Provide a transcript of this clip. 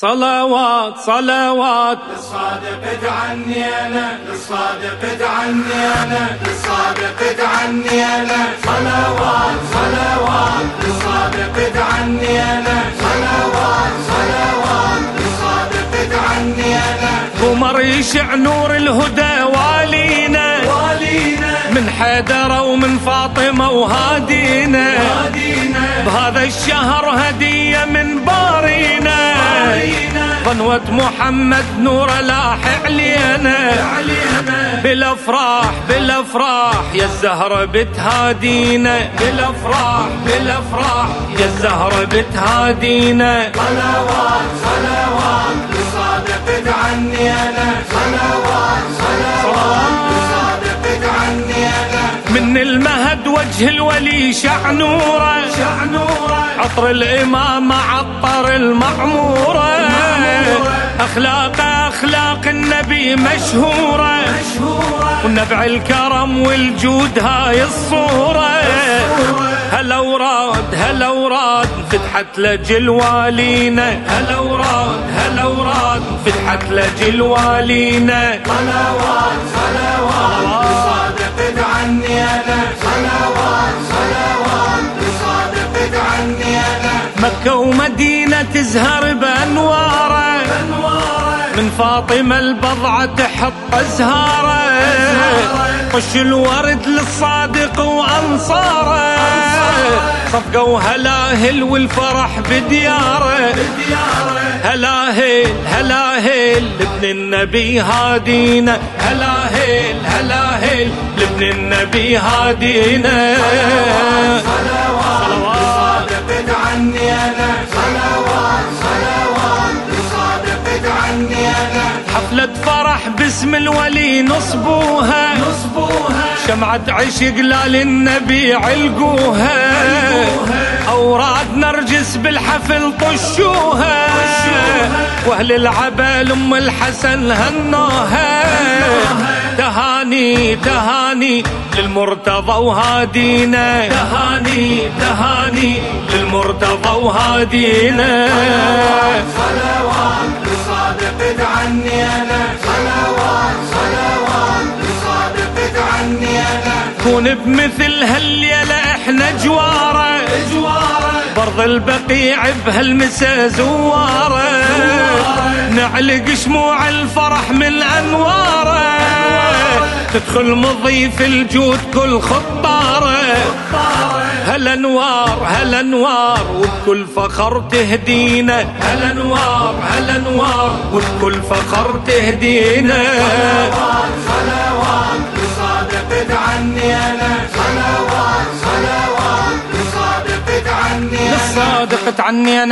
صلوات صلوات. للصادق ادعني أنا للصادق ادعني أنا للصادق ادعني أنا. صلوات صلوات. للصادق ادعني أنا. صلوات صلوات. للصادق ادعني أنا. قمر يشع نور الهدى والينا. والينا. من حيدر ومن فاطمة وهادينا. هادينا بهذا الشهر هدية من قنوة محمد نور لاح علينا بالأفراح بالأفراح يا الزهرة بتهادينا. بالأفراح بالأفراح يا الزهرة بتهادينا. صلوات صلوات للصادق ادعني أنا. صلوات وجه الولي شع نوره عطر الإمامة عطر المعمورة. أخلاق أخلاق النبي مشهورة. مشهورة. ونبع الكرم والجود هاي الصورة. هلا وراد هلا وراد فتحت لجل والينا هلا وراد هلا وراد فتحت لجل والينا صلوات صلوات. ومدينة تزهر بأنواره. من فاطمة البضعة تحط أزهاره. طش الورد للصادق وأنصاره. صفقوا هلاهل والفرح بدياره. دياره هلاهل هلاهل لابن النبي هادينا. هلاهل هلاهل لابن النبي هادينا. صلوات صلوات. ادعني أنا. حفلة فرح باسم الولي نصبوها. نصبوها. شمعة عشق لا للنبي علقوها. أوراد نرجس بالحفل طشوها. وأهل العبال أم الحسن هنوها. تهاني تهاني للمرتضى وهادينا. تهاني تهاني للمرتضى وهادينا. صلوات للصادق ادعني أنا. صلوات صلوات للصادق ادعني أنا. كون بمثل هالليلة إحنا جوارة. برض البقيع بهالمسا زواره نعلق شموع الفرح من أنواره. تدخل مضيف الجود كل خطاره. هالأنوار هالأنوار وبكل فخر تهدينا. هالأنوار هالأنوار وبكل فخر تهدينا. صلوات للصادق ادعني